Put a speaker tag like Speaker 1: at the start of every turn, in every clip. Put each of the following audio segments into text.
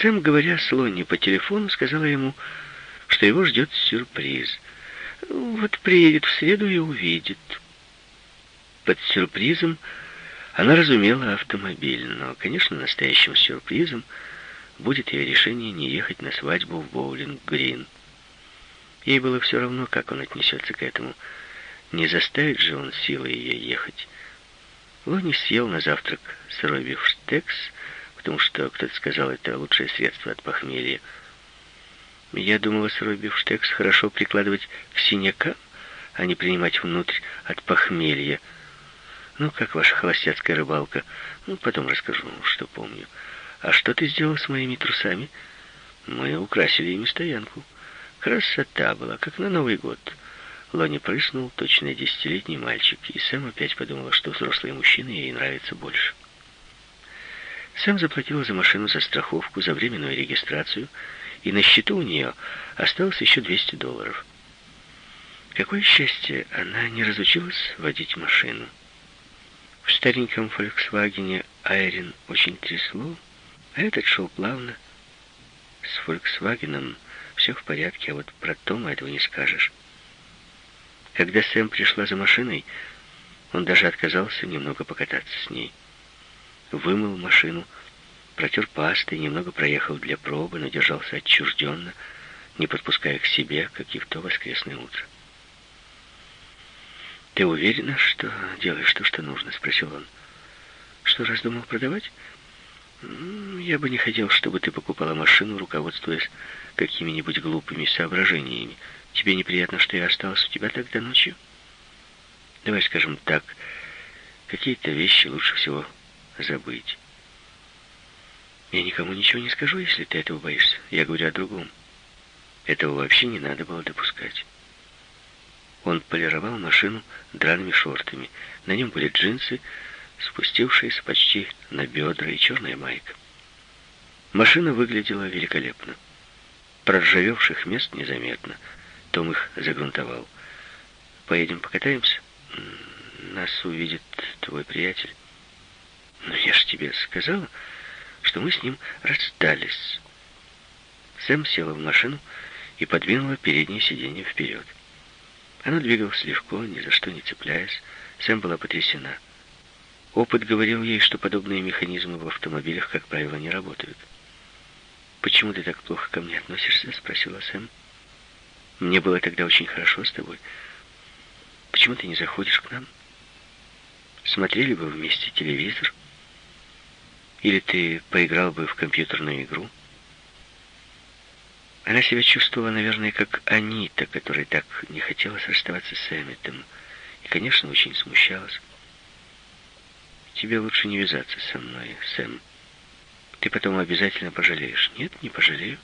Speaker 1: Сэм, говоря с Лонни по телефону, сказала ему, что его ждет сюрприз. Вот приедет в среду и увидит. Под сюрпризом она разумела автомобиль, но, конечно, настоящим сюрпризом будет ее решение не ехать на свадьбу в Боулинг-Грин. Ей было все равно, как он отнесется к этому. Не заставит же он силой ее ехать. Лони съел на завтрак сырой бифштекс, потому что кто-то сказал, это лучшее средство от похмелья. Я думала, сырой бифштекс хорошо прикладывать к синякам, а не принимать внутрь от похмелья. Ну, как ваша холостяцкая рыбалка. Ну, потом расскажу, что помню. А что ты сделал с моими трусами? Мы украсили ими стоянку. Красота была, как на Новый год. Лони прыснул, точно десятилетний мальчик, и Сэм опять подумала, что взрослые мужчины ей нравятся больше. Сэм заплатила за машину за страховку, за временную регистрацию, и на счету у нее осталось еще 200 долларов. Какое счастье, она не разучилась водить машину. В стареньком «Фольксвагене» Айрин очень трясло, а этот шел плавно. С «Фольксвагеном» все в порядке, а вот про Тома этого не скажешь. Когда Сэм пришла за машиной, он даже отказался немного покататься с ней. Вымыл машину, протер пастой, немного проехал для пробы, но держался отчужденно, не подпуская к себе, как и в то воскресное утро. «Ты уверена, что делаешь то, что нужно?» — спросил он. «Что, раздумал продавать?» «Я бы не хотел, чтобы ты покупала машину, руководствуясь какими-нибудь глупыми соображениями. Тебе неприятно, что я осталась у тебя тогда ночью? Давай скажем так, какие-то вещи лучше всего забыть. Я никому ничего не скажу, если ты этого боишься. Я говорю о другом. Этого вообще не надо было допускать. Он полировал машину драными шортами. На нем были джинсы, спустившиеся почти на бедра и черная майка. Машина выглядела великолепно. Проржавевших мест незаметно. Том их загрунтовал. «Поедем покатаемся? Нас увидит твой приятель». «Но я ж тебе сказала, что мы с ним расстались». Сэм села в машину и подвинула переднее сиденье вперед. Оно двигалось легко, ни за что не цепляясь. Сэм была потрясена. Опыт говорил ей, что подобные механизмы в автомобилях, как правило, не работают. «Почему ты так плохо ко мне относишься?» — спросила Сэм. «Мне было тогда очень хорошо с тобой. Почему ты не заходишь к нам? Смотрели бы вместе телевизор? Или ты поиграл бы в компьютерную игру?» Она себя чувствовала, наверное, как Анита, которая так не хотела расставаться с Эмметом. И, конечно, очень смущалась. «Тебе лучше не вязаться со мной, Сэм», ты потом обязательно пожалеешь. Нет, не пожалею.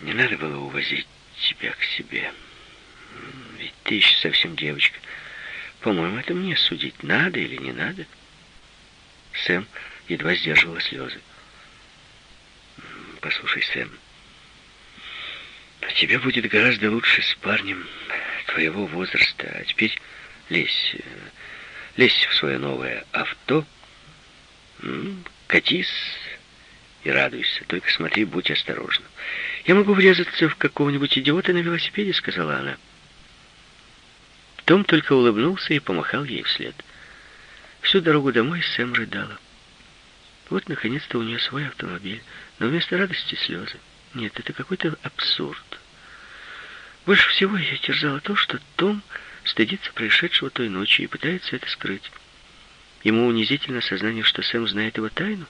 Speaker 1: Не надо было увозить тебя к себе. Ведь ты еще совсем девочка. По-моему, это мне судить, надо или не надо. Сэм едва сдерживала слезы. Послушай, Сэм, тебе будет гораздо лучше с парнем твоего возраста. А теперь лезь, лезь в свое новое авто, Катись и радуйся, только смотри, будь осторожна. Я могу врезаться в какого-нибудь идиота на велосипеде, сказала она. Том только улыбнулся и помахал ей вслед. Всю дорогу домой Сэм рыдала. Вот, наконец-то, у нее свой автомобиль, но вместо радости слезы. Нет, это какой-то абсурд. Больше всего ее терзало то, что Том стыдится происшедшего той ночью и пытается это скрыть. Ему унизительно сознание, что Сэм знает его тайну.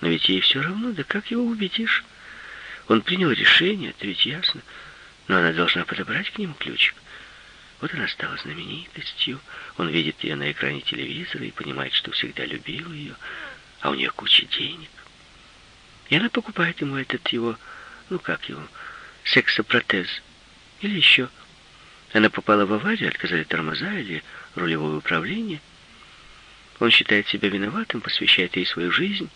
Speaker 1: Но ведь ей все равно, да как его убедишь? Он принял решение, это ведь ясно. Но она должна подобрать к нему ключик. Вот она стала знаменитостью. Он видит ее на экране телевизора и понимает, что всегда любил ее, а у нее куча денег. И она покупает ему этот его, ну как его, сексопротез. Или еще. Она попала в аварию, отказали тормоза или рулевое управление. Он считает себя виноватым, посвящает ей свою жизнь.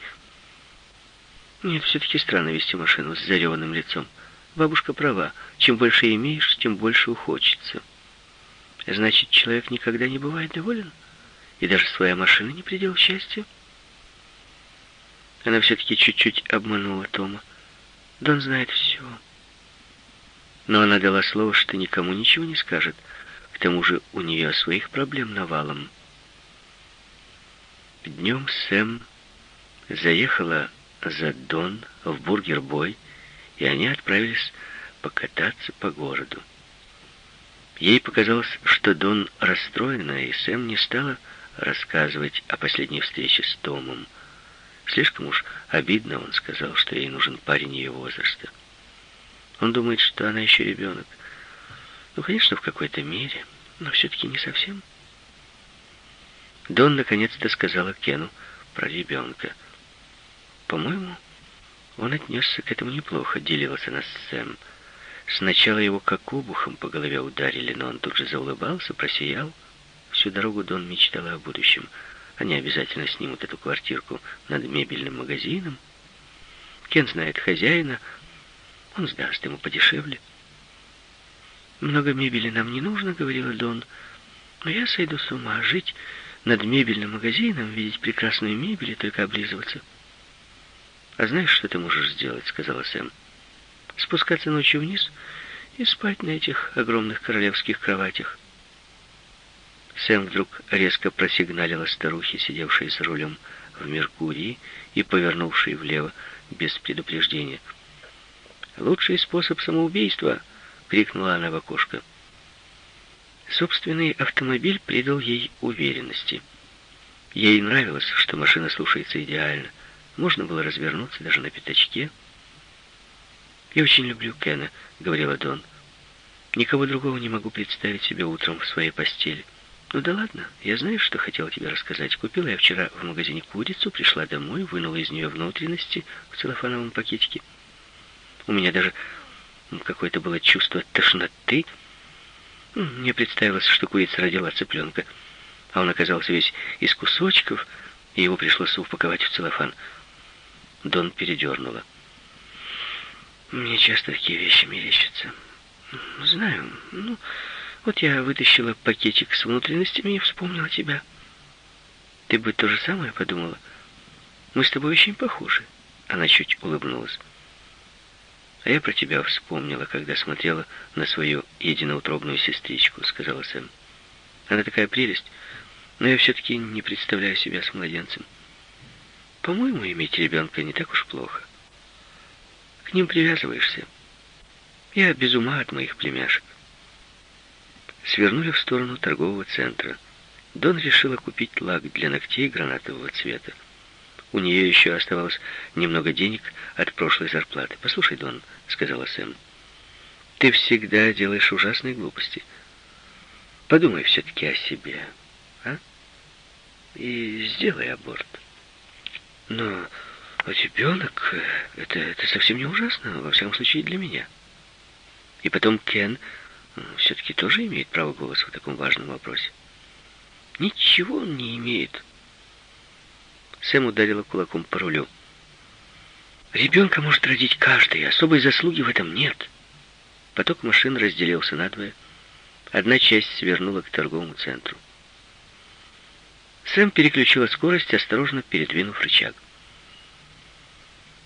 Speaker 1: Нет, все-таки странно вести машину с зареванным лицом. Бабушка права. Чем больше имеешь, тем больше ухочется. Значит, человек никогда не бывает доволен? И даже своя машина не предел счастья? Она все-таки чуть-чуть обманула Тома. Дон знает все. Но она дала слово, что никому ничего не скажет. К тому же у нее своих проблем навалом. Днем Сэм заехала за Дон в Бургер-Бой, и они отправились покататься по городу. Ей показалось, что Дон расстроена, и Сэм не стала рассказывать о последней встрече с Томом. Слишком уж обидно он сказал, что ей нужен парень ее возраста. Он думает, что она еще ребенок. Ну, конечно, в какой-то мере, но все-таки не совсем. Дон наконец-то сказала Кену про ребенка. По-моему, он отнесся к этому неплохо, делилась она с Сэм. Сначала его как обухом по голове ударили, но он тут же заулыбался, просиял. Всю дорогу Дон мечтала о будущем. Они обязательно снимут эту квартирку над мебельным магазином. Кен знает хозяина, он сдаст ему подешевле. «Много мебели нам не нужно», — говорила Дон. «Но я сойду с ума. Жить над мебельным магазином, видеть прекрасную мебель и только облизываться». «А знаешь, что ты можешь сделать?» — сказала Сэм. «Спускаться ночью вниз и спать на этих огромных королевских кроватях. Сэм вдруг резко просигналила старухе, сидевшей за рулем в Меркурии и повернувшей влево без предупреждения. «Лучший способ самоубийства!» — крикнула она в окошко. Собственный автомобиль придал ей уверенности. Ей нравилось, что машина слушается идеально. Можно было развернуться даже на пятачке. «Я очень люблю Кена», — говорила Дон. «Никого другого не могу представить себе утром в своей постели». «Ну да ладно, я знаю, что хотела тебе рассказать. Купила я вчера в магазине курицу, пришла домой, вынула из нее внутренности в целлофановом пакетике. У меня даже какое-то было чувство тошноты. Мне представилось, что курица родила цыпленка, а он оказался весь из кусочков, и его пришлось упаковать в целлофан. Дон передернула. Мне часто такие вещи мерещатся. Знаю, ну... Вот я вытащила пакетик с внутренностями и вспомнила тебя. Ты бы то же самое подумала? Мы с тобой очень похожи. Она чуть улыбнулась. А я про тебя вспомнила, когда смотрела на свою единоутробную сестричку, сказала Сэм. Она такая прелесть, но я все-таки не представляю себя с младенцем. По-моему, иметь ребенка не так уж плохо. К ним привязываешься. Я без ума от моих племяшек свернули в сторону торгового центра. Дон решила купить лак для ногтей гранатового цвета. У нее еще оставалось немного денег от прошлой зарплаты. «Послушай, Дон», — сказала Сэм, — «ты всегда делаешь ужасные глупости. Подумай все-таки о себе, а? И сделай аборт». «Но ребенок — это, это совсем не ужасно, во всяком случае для меня». И потом Кен все-таки тоже имеет право голоса в таком важном вопросе. Ничего он не имеет. Сэм ударила кулаком по рулю. Ребенка может родить каждый, особой заслуги в этом нет. Поток машин разделился надвое. Одна часть свернула к торговому центру. Сэм переключила скорость, осторожно передвинув рычаг.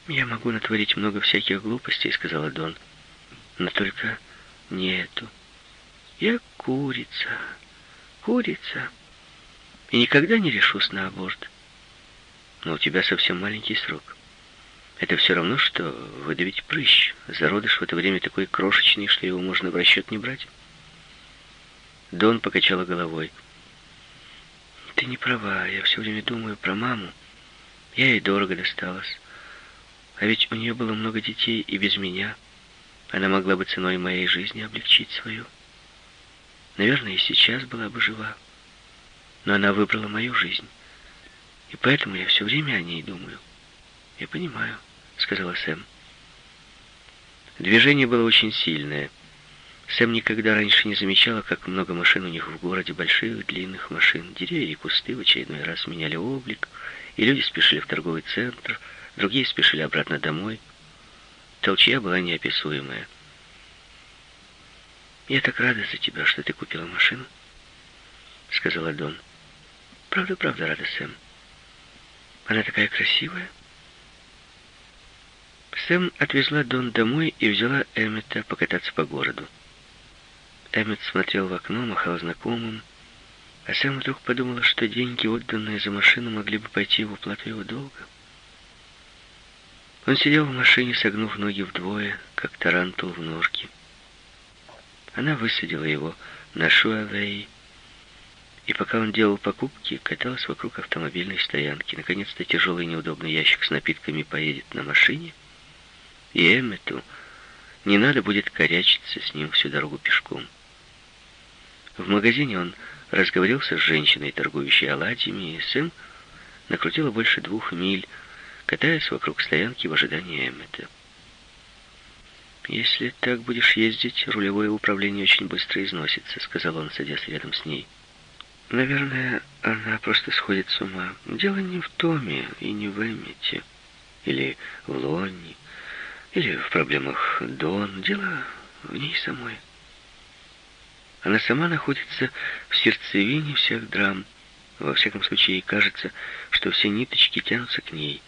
Speaker 1: «Я могу натворить много всяких глупостей», — сказала Дон. «Но только не эту. Я курица, курица, и никогда не решусь на аборт. Но у тебя совсем маленький срок. Это все равно, что выдавить прыщ. Зародыш в это время такой крошечный, что его можно в расчет не брать. Дон покачала головой. Ты не права, я все время думаю про маму. Я ей дорого досталась. А ведь у нее было много детей и без меня. Она могла бы ценой моей жизни облегчить свою. Наверное, и сейчас была бы жива. Но она выбрала мою жизнь. И поэтому я все время о ней думаю. Я понимаю, сказала Сэм. Движение было очень сильное. Сэм никогда раньше не замечала, как много машин у них в городе, больших, длинных машин. Деревья и кусты в очередной раз меняли облик, и люди спешили в торговый центр, другие спешили обратно домой. Толчья была неописуемая. «Я так рада за тебя, что ты купила машину», — сказала Дон. «Правда, правда рада, Сэм. Она такая красивая. Сэм отвезла Дон домой и взяла Эммета покататься по городу. Эммет смотрел в окно, махал знакомым, а Сэм вдруг подумала, что деньги, отданные за машину, могли бы пойти в уплату его долга. Он сидел в машине, согнув ноги вдвое, как тарантул в ножке. Она высадила его на Шуавей, и пока он делал покупки, каталась вокруг автомобильной стоянки. Наконец-то тяжелый неудобный ящик с напитками поедет на машине, и Эммету не надо будет корячиться с ним всю дорогу пешком. В магазине он разговорился с женщиной, торгующей оладьями, и Сэм накрутила больше двух миль, катаясь вокруг стоянки в ожидании Эммета. «Если так будешь ездить, рулевое управление очень быстро износится», — сказал он, садясь рядом с ней. «Наверное, она просто сходит с ума. Дело не в Томе и не в Эммете, или в Лонне, или в проблемах Дон. Дело в ней самой. Она сама находится в сердцевине всех драм. Во всяком случае, кажется, что все ниточки тянутся к ней».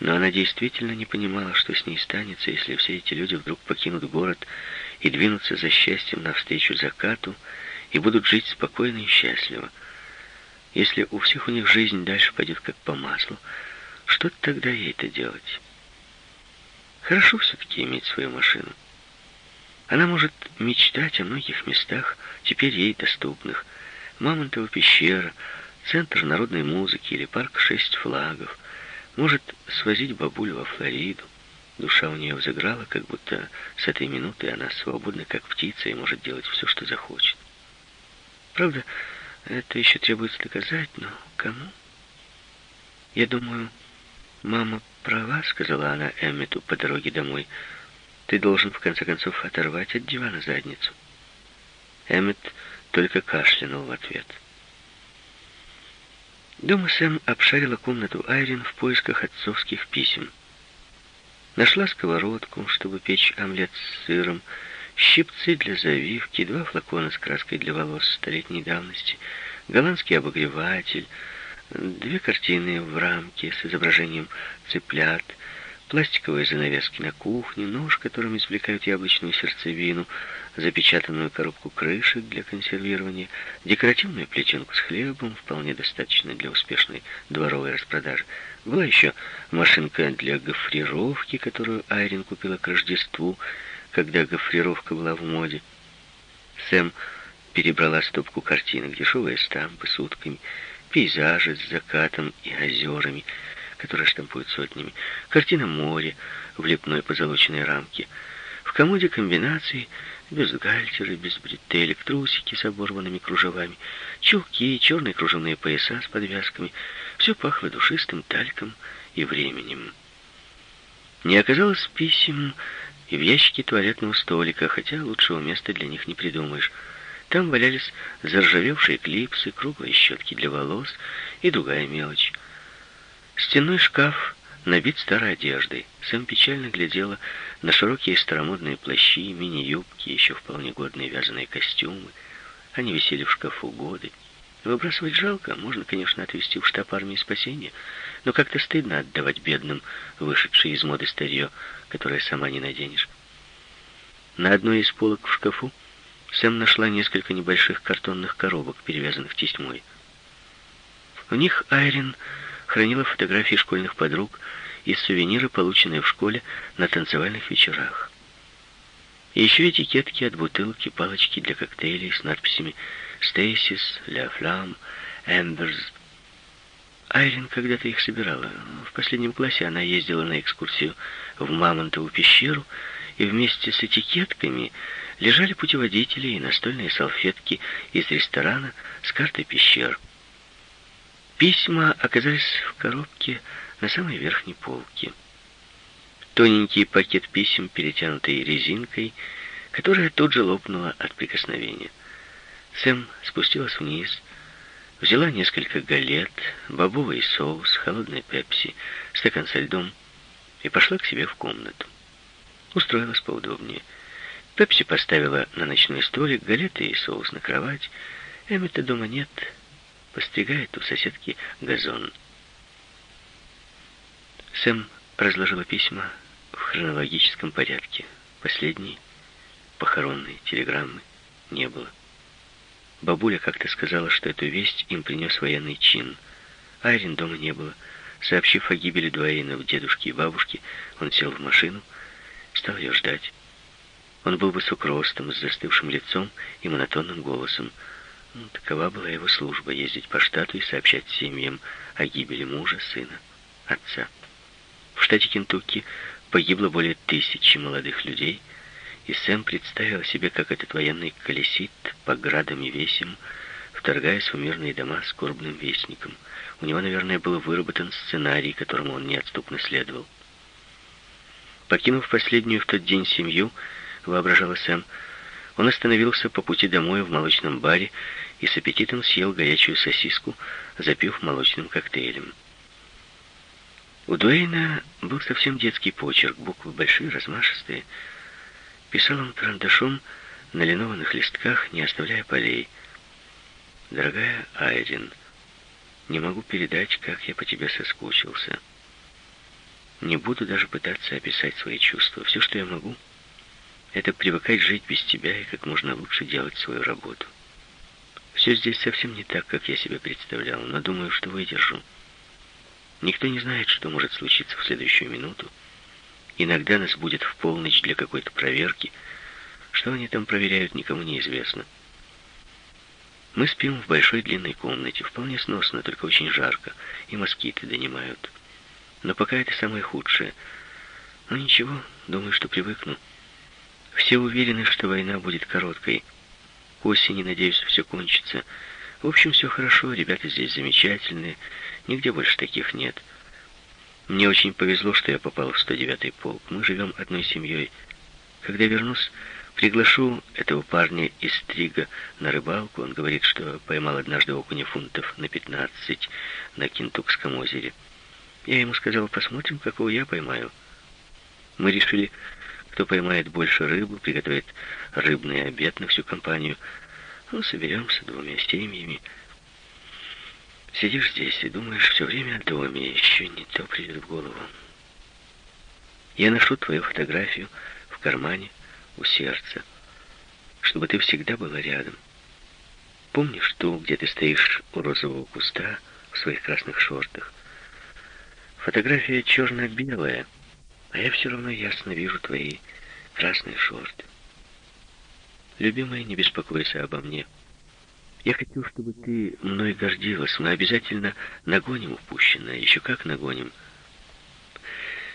Speaker 1: Но она действительно не понимала, что с ней станется, если все эти люди вдруг покинут город и двинутся за счастьем навстречу закату и будут жить спокойно и счастливо. Если у всех у них жизнь дальше пойдет как по маслу, что тогда ей это делать? Хорошо все-таки иметь свою машину. Она может мечтать о многих местах, теперь ей доступных. Мамонтова пещера, Центр народной музыки или парк «Шесть флагов», может свозить бабулю во Флориду. Душа у нее взыграла, как будто с этой минуты она свободна, как птица, и может делать все, что захочет. Правда, это еще требуется доказать, но кому? Я думаю, мама права, сказала она Эммету по дороге домой. Ты должен, в конце концов, оторвать от дивана задницу. Эммет только кашлянул в ответ. — Дома Сэм обшарила комнату Айрин в поисках отцовских писем. Нашла сковородку, чтобы печь омлет с сыром, щипцы для завивки, два флакона с краской для волос столетней давности, голландский обогреватель, две картины в рамке с изображением цыплят, пластиковые занавески на кухне, нож, которым извлекают яблочную сердцевину, запечатанную коробку крышек для консервирования, декоративную плетенку с хлебом, вполне достаточно для успешной дворовой распродажи. Была еще машинка для гофрировки, которую Айрин купила к Рождеству, когда гофрировка была в моде. Сэм перебрала стопку картинок, дешевые стампы с утками, пейзажи с закатом и озерами, которые штампуют сотнями, картина моря в лепной позолоченной рамке. В комоде комбинации бюстгальтеры без бретелек, трусики с оборванными кружевами, чулки, черные кружевные пояса с подвязками. Все пахло душистым тальком и временем. Не оказалось писем и в ящике туалетного столика, хотя лучшего места для них не придумаешь. Там валялись заржавевшие клипсы, круглые щетки для волос и другая мелочь. Стенной шкаф набит старой одеждой. Сэм печально глядела на широкие старомодные плащи, мини-юбки, еще вполне годные вязаные костюмы. Они висели в шкафу годы. Выбрасывать жалко, можно, конечно, отвезти в штаб армии спасения, но как-то стыдно отдавать бедным вышедшие из моды старье, которое сама не наденешь. На одной из полок в шкафу Сэм нашла несколько небольших картонных коробок, перевязанных тесьмой. В них Айрин хранила фотографии школьных подруг и сувениры, полученные в школе на танцевальных вечерах. Еще этикетки от бутылки, палочки для коктейлей с надписями «Стейсис», «Ля Флам», «Эмберс». Айрин когда-то их собирала. В последнем классе она ездила на экскурсию в Мамонтову пещеру, и вместе с этикетками лежали путеводители и настольные салфетки из ресторана с картой пещер. Письма оказались в коробке на самой верхней полке. Тоненький пакет писем, перетянутый резинкой, которая тут же лопнула от прикосновения. Сэм спустилась вниз, взяла несколько галет, бобовый соус, холодный пепси, стакан со льдом и пошла к себе в комнату. Устроилась поудобнее. Пепси поставила на ночной столик, галеты и соус на кровать. Эммета дома нет, постригает у соседки газон. Сэм разложила письма хронологическом порядке. Последней похоронной телеграммы не было. Бабуля как-то сказала, что эту весть им принес военный чин. Айрин дома не было. Сообщив о гибели Дуэйнов дедушки и бабушки, он сел в машину, стал ее ждать. Он был высок ростом, с застывшим лицом и монотонным голосом. Ну, такова была его служба — ездить по штату и сообщать семьям о гибели мужа, сына, отца. В штате Кентукки погибло более тысячи молодых людей, и Сэм представил себе, как этот военный колесит по градам и весям, вторгаясь в мирные дома скорбным вестником. У него, наверное, был выработан сценарий, которому он неотступно следовал. Покинув последнюю в тот день семью, воображала Сэм, он остановился по пути домой в молочном баре и с аппетитом съел горячую сосиску, запив молочным коктейлем. У Дуэйна был совсем детский почерк, буквы большие, размашистые. Писал он карандашом на линованных листках, не оставляя полей. «Дорогая Айрин, не могу передать, как я по тебе соскучился. Не буду даже пытаться описать свои чувства. Все, что я могу, это привыкать жить без тебя и как можно лучше делать свою работу. Все здесь совсем не так, как я себе представлял, но думаю, что выдержу». Никто не знает, что может случиться в следующую минуту. Иногда нас будет в полночь для какой-то проверки. Что они там проверяют, никому не известно. Мы спим в большой длинной комнате, вполне сносно, только очень жарко, и москиты донимают. Но пока это самое худшее. Но ничего, думаю, что привыкну. Все уверены, что война будет короткой. Осени, надеюсь, все кончится. В общем, все хорошо, ребята здесь замечательные, Нигде больше таких нет. Мне очень повезло, что я попал в 109-й полк. Мы живем одной семьей. Когда вернусь, приглашу этого парня из Стрига на рыбалку. Он говорит, что поймал однажды окуня фунтов на 15 на Кентукском озере. Я ему сказал, посмотрим, какого я поймаю. Мы решили, кто поймает больше рыбы, приготовит рыбный обед на всю компанию. Ну, соберемся двумя семьями. Сидишь здесь и думаешь все время о доме, еще не то придет в голову. Я ношу твою фотографию в кармане у сердца, чтобы ты всегда была рядом. Помнишь ту, где ты стоишь у розового куста в своих красных шортах? Фотография черно-белая, а я все равно ясно вижу твои красные шорты. Любимая, не беспокойся обо мне. Я хочу, чтобы ты мной гордилась. Мы обязательно нагоним упущенное. Еще как нагоним.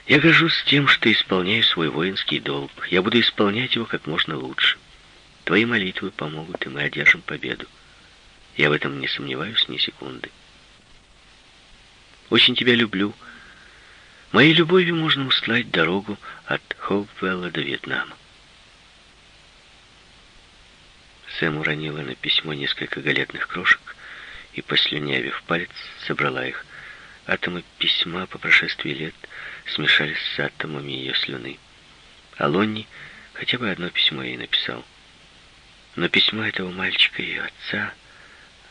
Speaker 1: Я горжусь тем, что исполняю свой воинский долг. Я буду исполнять его как можно лучше. Твои молитвы помогут, и мы одержим победу. Я в этом не сомневаюсь ни секунды. Очень тебя люблю. Моей любовью можно устлать дорогу от Хоупвелла до Вьетнама. Сэм уронила на письмо несколько галетных крошек и, послюнявив палец, собрала их. Атомы письма по прошествии лет смешались с атомами ее слюны. А Лонни хотя бы одно письмо ей написал. Но письмо этого мальчика, ее отца,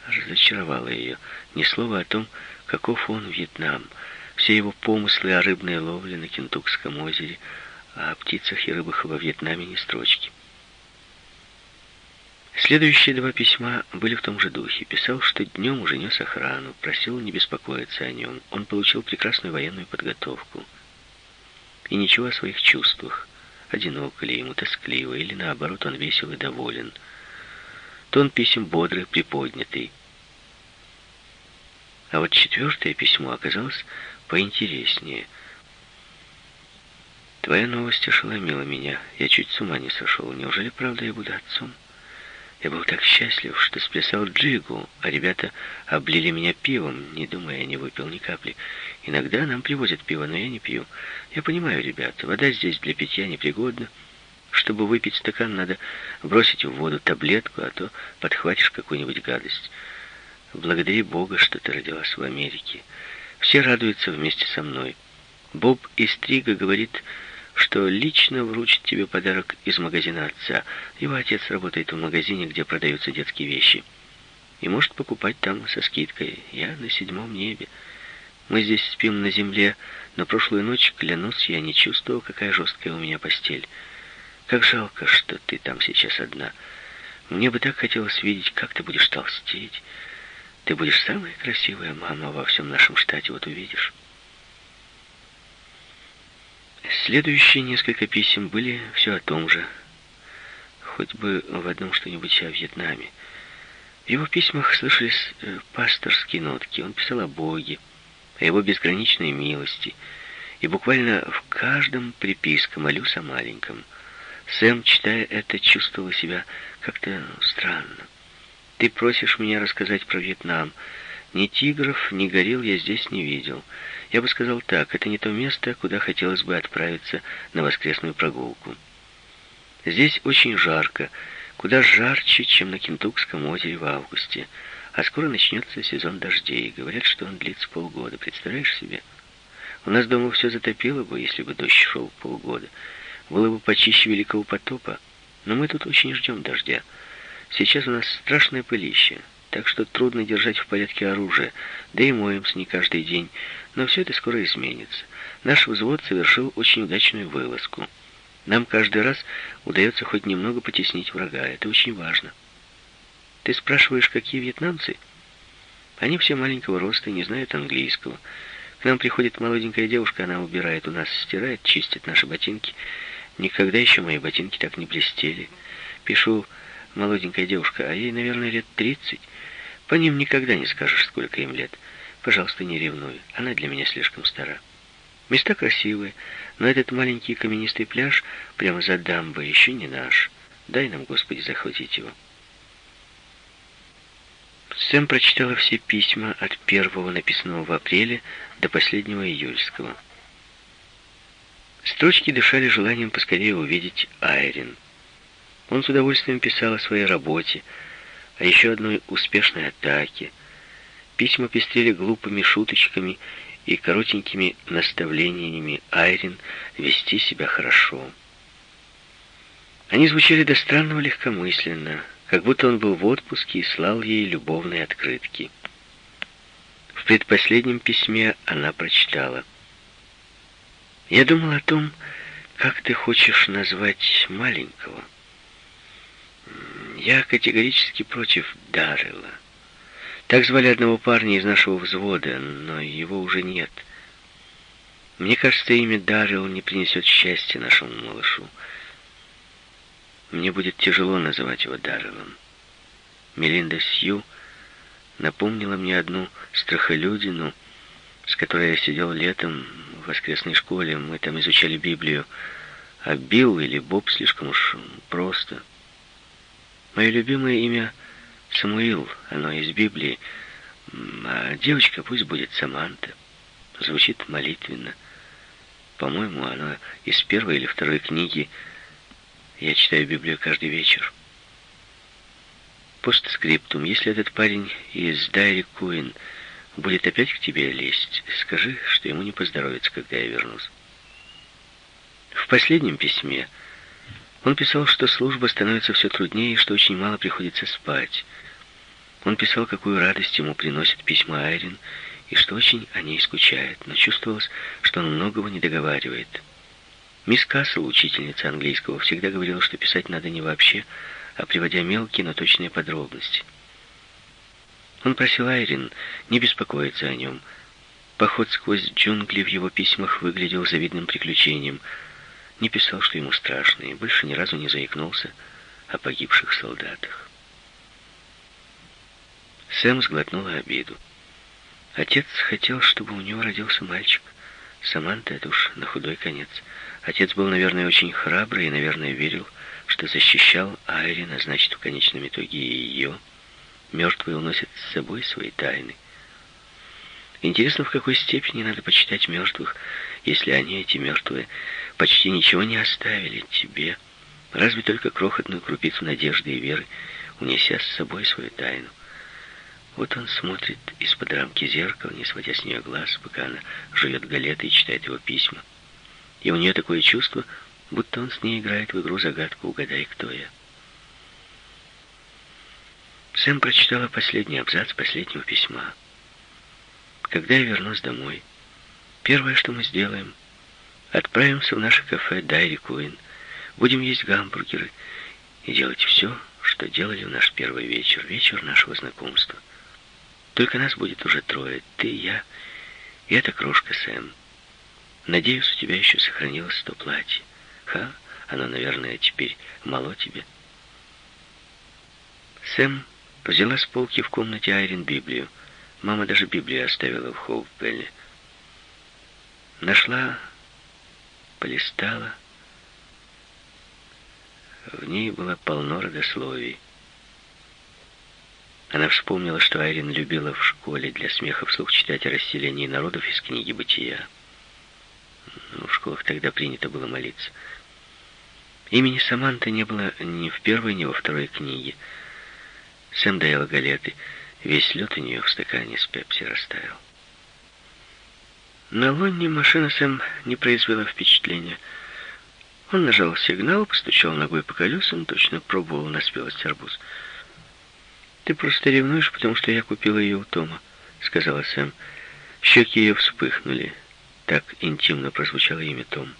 Speaker 1: разочаровало ее. Ни слова о том, каков он Вьетнам, все его помыслы о рыбной ловле на Кентукском озере, а о птицах и рыбах во Вьетнаме ни строчки. Следующие два письма были в том же духе. Писал, что днем уже нес охрану, просил не беспокоиться о нем. Он получил прекрасную военную подготовку. И ничего о своих чувствах. Одиноко ли ему, тоскливо, или наоборот, он весел и доволен. Тон писем бодрый, приподнятый. А вот четвертое письмо оказалось поинтереснее. «Твоя новость ошеломила меня. Я чуть с ума не сошел. Неужели правда я буду отцом?» Я был так счастлив, что сплясал джигу, а ребята облили меня пивом, не думая, я не выпил ни капли. Иногда нам привозят пиво, но я не пью. Я понимаю, ребята, вода здесь для питья непригодна. Чтобы выпить стакан, надо бросить в воду таблетку, а то подхватишь какую-нибудь гадость. Благодари Бога, что ты родилась в Америке. Все радуются вместе со мной. Боб из Трига говорит что лично вручит тебе подарок из магазина отца. Его отец работает в магазине, где продаются детские вещи. И может покупать там со скидкой. Я на седьмом небе. Мы здесь спим на земле, но прошлую ночь, клянусь, я не чувствовал, какая жесткая у меня постель. Как жалко, что ты там сейчас одна. Мне бы так хотелось видеть, как ты будешь толстеть. Ты будешь самая красивая мама во всем нашем штате, вот увидишь. Следующие несколько писем были все о том же. Хоть бы в одном что-нибудь о Вьетнаме. В его письмах слышались э, пасторские нотки. Он писал о Боге, о его безграничной милости. И буквально в каждом приписка молюсь о маленьком. Сэм, читая это, чувствовала себя как-то странно. Ты просишь меня рассказать про Вьетнам. Ни тигров, ни горилл я здесь не видел. Я бы сказал так, это не то место, куда хотелось бы отправиться на воскресную прогулку. Здесь очень жарко, куда жарче, чем на Кентукском озере в августе. А скоро начнется сезон дождей. Говорят, что он длится полгода. Представляешь себе? У нас дома все затопило бы, если бы дождь шел полгода. Было бы почище Великого потопа. Но мы тут очень ждем дождя. Сейчас у нас страшное пылище, так что трудно держать в порядке оружие, да и моемся не каждый день. Но все это скоро изменится. Наш взвод совершил очень удачную вылазку. Нам каждый раз удается хоть немного потеснить врага. Это очень важно. Ты спрашиваешь, какие вьетнамцы? Они все маленького роста, не знают английского. К нам приходит молоденькая девушка, она убирает у нас, стирает, чистит наши ботинки. Никогда еще мои ботинки так не блестели. Пишу молоденькая девушка, а ей, наверное, лет тридцать. По ним никогда не скажешь, сколько им лет. Пожалуйста, не ревнуй. Она для меня слишком стара. Места красивые, но этот маленький каменистый пляж прямо за дамбой еще не наш. Дай нам, Господи, захватить его. Сэм прочитала все письма от первого, написанного в апреле, до последнего июльского. Строчки дышали желанием поскорее увидеть Айрин. Он с удовольствием писал о своей работе, о еще одной успешной атаке. Письма пестрели глупыми шуточками и коротенькими наставлениями Айрин вести себя хорошо. Они звучали до странного легкомысленно, как будто он был в отпуске и слал ей любовные открытки. В предпоследнем письме она прочитала. «Я думал о том, как ты хочешь назвать маленького. Я категорически против Даррела. Так звали одного парня из нашего взвода, но его уже нет. Мне кажется, имя Даррелл не принесет счастья нашему малышу. Мне будет тяжело называть его Дарреллом. Мелинда Сью напомнила мне одну страхолюдину, с которой я сидел летом в воскресной школе. Мы там изучали Библию. А Билл или Боб слишком уж просто. Мое любимое имя Самуил, оно из Библии. А девочка пусть будет Саманта. Звучит молитвенно. По-моему, оно из первой или второй книги я читаю Библию каждый вечер. Постскриптум. Если этот парень из Дайри Куин будет опять к тебе лезть, скажи, что ему не поздоровится, когда я вернусь. В последнем письме он писал, что служба становится все труднее и что очень мало приходится спать. Он писал, какую радость ему приносит письма Айрин, и что очень о ней скучает, но чувствовалось, что он многого не договаривает. Мисс Кассел, учительница английского, всегда говорила, что писать надо не вообще, а приводя мелкие, но точные подробности. Он просил Айрин не беспокоиться о нем. Поход сквозь джунгли в его письмах выглядел завидным приключением. Не писал, что ему страшно, и больше ни разу не заикнулся о погибших солдатах. Сэм сглотнула обиду. Отец хотел, чтобы у него родился мальчик. Саманта — это уж на худой конец — Отец был, наверное, очень храбрый и, наверное, верил, что защищал Айрин, а значит, в конечном итоге и ее. Мертвые уносят с собой свои тайны. Интересно, в какой степени надо почитать мертвых, если они, эти мертвые, почти ничего не оставили тебе, разве только крохотную крупицу надежды и веры, унеся с собой свою тайну. Вот он смотрит из-под рамки зеркала, не сводя с нее глаз, пока она жует галеты и читает его письма и у нее такое чувство, будто он с ней играет в игру-загадку «Угадай, кто я». Сэм прочитала последний абзац последнего письма. когда я вернусь домой, первое, что мы сделаем, отправимся в наше кафе «Дайри Куин», будем есть гамбургеры и делать все, что делали в наш первый вечер, вечер нашего знакомства. Только нас будет уже трое, ты, я и эта крошка Сэм. Надеюсь, у тебя еще сохранилось то платье. Ха, оно, наверное, теперь мало тебе. Сэм взяла с полки в комнате Айрин Библию. Мама даже Библию оставила в Хоупелле. Нашла, полистала. В ней было полно родословий. Она вспомнила, что Айрин любила в школе для смеха вслух читать о расселении народов из книги «Бытия». Ну, в школах тогда принято было молиться. Имени Саманты не было ни в первой, ни во второй книге. Сэм доела галеты. Весь лед у нее в стакане с пепси растаял. На Лонне машина Сэм не произвела впечатления. Он нажал сигнал, постучал ногой по колесам, точно пробовал на спелость арбуз. «Ты просто ревнуешь, потому что я купила ее у Тома», — сказала Сэм. Щеки ее вспыхнули. Так интимно прозвучало имя Том.